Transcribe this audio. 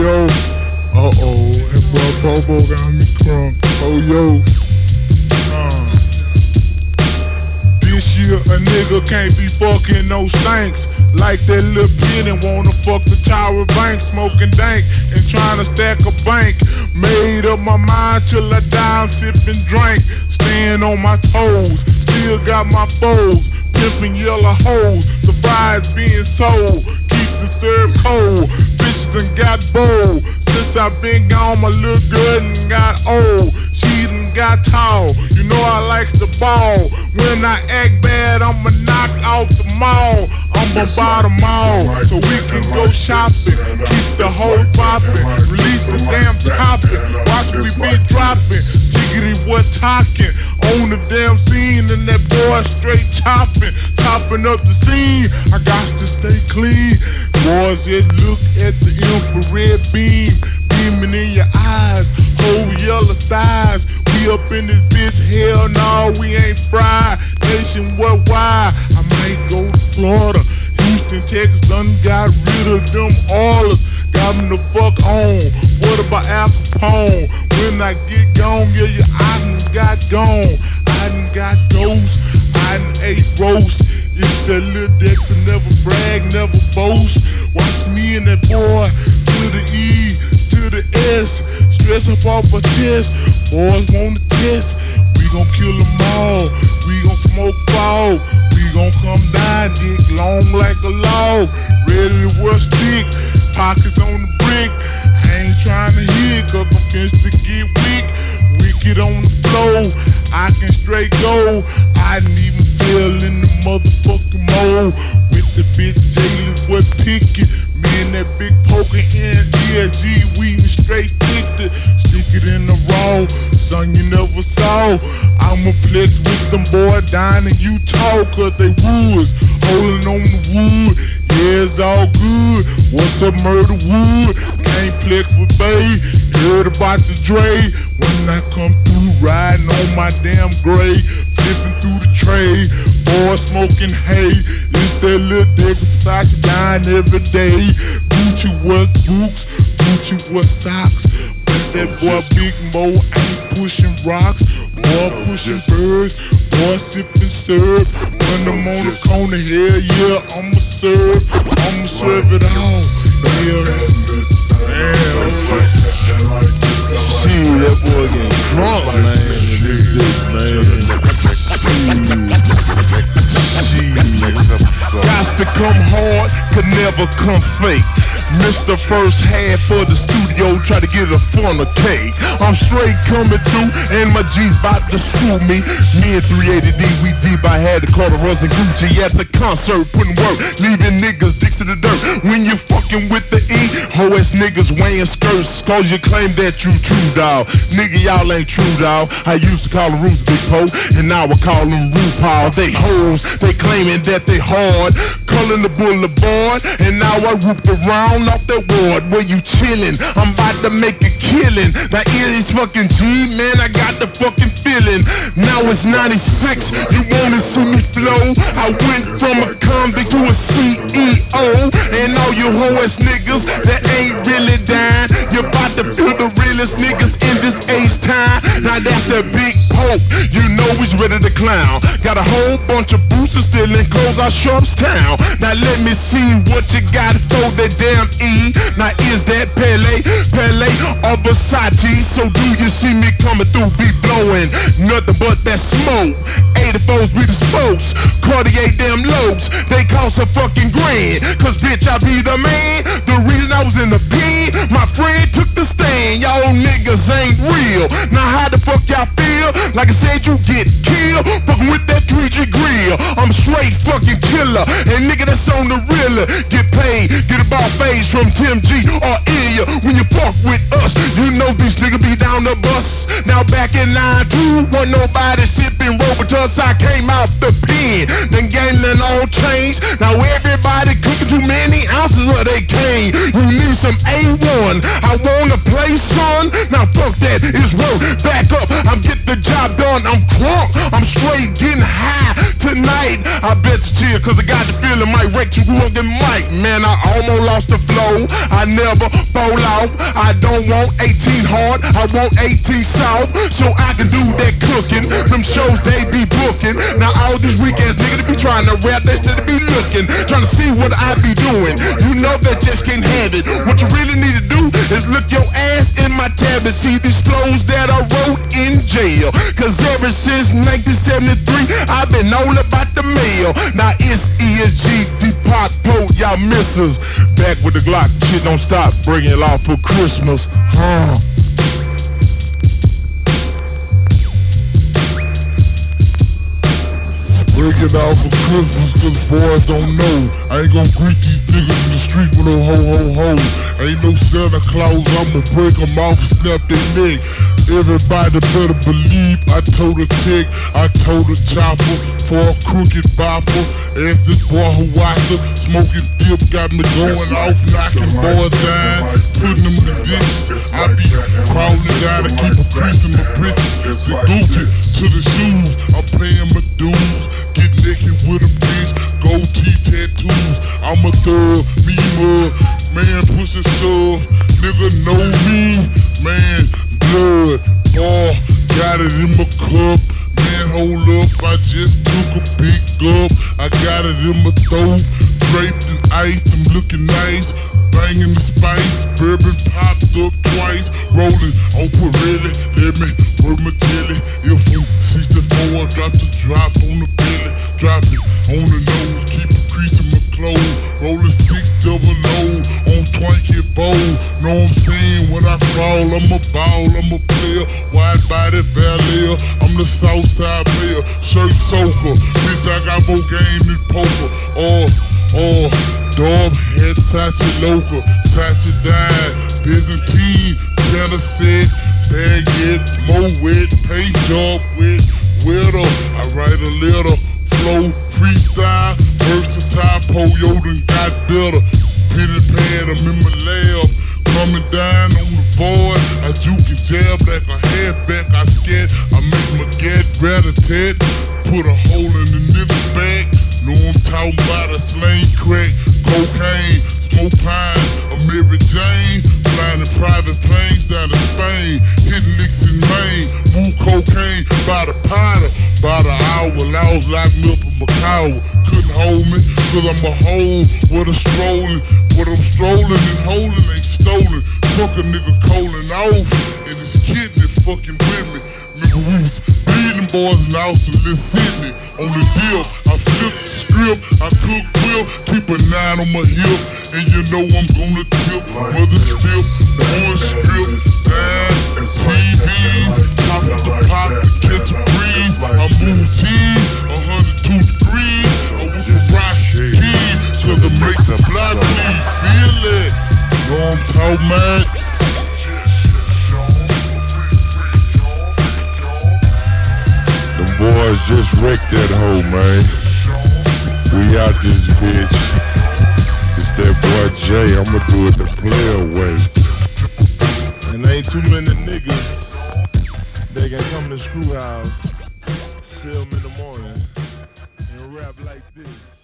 yo. Uh oh, that boy Popo got me crunk. Oh yo. This year a nigga can't be fucking no stanks. Like that little pin and wanna fuck the Tower Bank, smoking dank and trying to stack a bank. Made up my mind till I die, I'm sipping drink, staying on my toes. Still got my foes, pimping yellow hoes. The vibes being sold, the third cold. Bitch done got bold. Since I been gone, my little girl done got old. She done got tall. You know I like the ball. When I act bad, I'ma knock out the mall. I'ma buy them all so we can go shopping. Keep the whole popping. Release the damn topic. Watch we be dropping. Jiggity what talking on the damn scene and that boy straight chopping, chopping up the scene. I got to stay clean. Boys, just look at the infrared beam beaming in your eyes, whole yellow thighs. We up in this bitch, hell no, we ain't fried. Nation worldwide, I might go to Florida. Houston, Texas, done got rid of them all. Got them the fuck on. What about Al Capone? When I get gone, yeah, yeah, I done got gone. I done got ghosts. I done ate roast. It's that little Dexter, never brag, never boast. Watch me and that boy to the E, to the S. Stress up off my chest. Boys want to test. We gon' kill them all. We gon' smoke fog. We gon' come down, dick long like a log. Ready to wear stick. Pockets on the brick. I ain't trying to hit, cause I'm finished to get weak. Wicked on the flow. I can straight go. I didn't motherfucking mold. With the bitch Jalen, what picket? Me and that Big Pokey in ESG, we straight addicted. Stick it in the raw, son you never saw. I'ma flex with them boy down in Utah, cause they woods holding on the wood. Yeah, it's all good. What's up, murder wood? Can't flex with Bay. Heard about the Dre. When I come through, riding on my damn gray, flipping through the tray. Boy smoking hay. It's that little dick Versace dying every day. Gucci was boots, Gucci was socks. But that boy Big Moe ain't pushing rocks. Boy pushing birds, boy sipping syrup. When I'm on the corner, hell yeah, I'ma serve. I'ma serve it all. Yeah, damn. Shit, that boy getting drunk, man. in This bitch, come hard, could never come fake. Mr. First half for the studio, try to get a funnel cake. I'm straight coming through, and my G's about to screw me. Me and 380D, we deep. I had to call the Russ and Gucci at the concert, putting work, leaving niggas dicks in the dirt. When you fucking with the E, hoe ass niggas wearing skirts, cause you claim that you true dog. Nigga, y'all ain't true dog. I used to call them Roots Big Po, and now I call them RuPaul. They hoes, they claiming that they hard, calling the boulevard, and now I whooped around off that ward where you chillin'. I'm about to make a killing. That is fucking G, man, I got the fucking feeling. Now it's 96, you wanna see me flow? I went from a convict to a CEO, and all you ass niggas that ain't really dying, You're about to feel the realest niggas in this age time. Now that's the big pope, you know he's ready to clown. Got a whole bunch of boosters still in close out Sharpstown. Now let me see what you got for that damn E. Now is that Pele, Pele or Versace? So do you see me coming through? Be blowing nothing but that smoke. 84s be the spokes, Cartier damn lows. They cost a fucking grand. Cause bitch, I be the man. The reason I was in the pen, my friend took the stand. Y'all niggas ain't real. Now how the fuck y'all feel? Like I said, you get killed. Fucking with that 3G grill. I'm straight fucking killer. And nigga that's on the real get paid. Get a ball face from Tim G or Ilya. When you fuck with us, you know these niggas be down the bus. Now back in line two, wasn't nobody sipping Robitussin. I came out the pen. Then gaining all change. Now everybody cooking too many ounces of they cane. You need some A1. I wanna play son. Now fuck that, it's. Back up, I'm getting the job done. I'm crunk. I'm straight getting high tonight. I bet cause I got the feeling might wreck you up the mic. Man, I almost lost the flow. I never fall off. I don't want 18 hard, I want 18 soft. So I can do that cooking. Them shows they be booking. Now all these weak ass niggas be trying to rap, they still be looking. Trying to see what I be doing. You know that just can't have it. What you really need to do is look your ass in my tab and see these flows that I wrote in jail. Cause ever since 1973, I've been all about the mail. Now it's ESG, Depart, Po, y'all misses. Back with the Glock, shit don't stop, bringing it off for Christmas. Huh. Break it out for Christmas, cause boys don't know. I ain't gonna greet these niggas in the street with no ho ho ho. Ain't no Santa Claus, I'ma break them off and snap their neck. Everybody better believe I told a tick, I told a chopper for a crooked bopper. As this boy who watcher, smoking dip got me going off, knocking boys down, putting them to dishes. I be crawling down to keep a crease in my britches. The Gucci to the shoes, I'm paying my dues. Get naked with a bitch, gold teeth tattoos. I'm a thug, me mug, man pussy sub. Nigga know me, man blood. Oh, got it in my cup. Man, hold up, I just took a big gulp. I got it in my throat, draped in ice. I'm looking nice. Banging the spice, bourbon popped up twice. Rolling on Pirelli, let me work my jelly. If I'm 64, drop the drop on the belly. Drop it on the nose, keep a crease in my clothes. Rolling six double O on Twinkie bowl. Know I'm saying when I crawl, I'm a ball, I'm a player. Wide body valet, I'm the Southside player. Shirt soaker, bitch, I got more game than poker. Oh, oh, dog head, Sachi local, Sachi died, Byzantine, Genesis, baguette, more wet, paint job wet, widow. I write a little flow, freestyle, versatile, po Yoden got better. I'm in my lab, coming down on the board. I juke and jab like a halfback, I scat, I make my get rat-a-tat, put a hole in the nigga's back. Know I'm talking about a slang crack, cocaine, smoke pine, a Mary Jane, flying in private planes down to Spain, hitting licks in Maine, move cocaine by the powder, by the hour, locked me up in Macau, couldn't hold me, cause I'm a hole, what a strolling, what I'm strolling and holding ain't stolen, fuck a nigga calling off, and his kidney fucking with me, remember we was beating boys in Austin, Little Sydney, on the deal, I flip the script, I cook whip, keep a nine on my hip, and you know I'm gonna tip, mother strip, one strip, nine, TVs, of the pop, catch a breeze, I move cheese, Them boys just wrecked that hoe, man. We out this bitch. It's that boy Jay. I'ma do it the player way. And ain't too many niggas that can come to the screw house, sell 'em in the morning, and rap like this.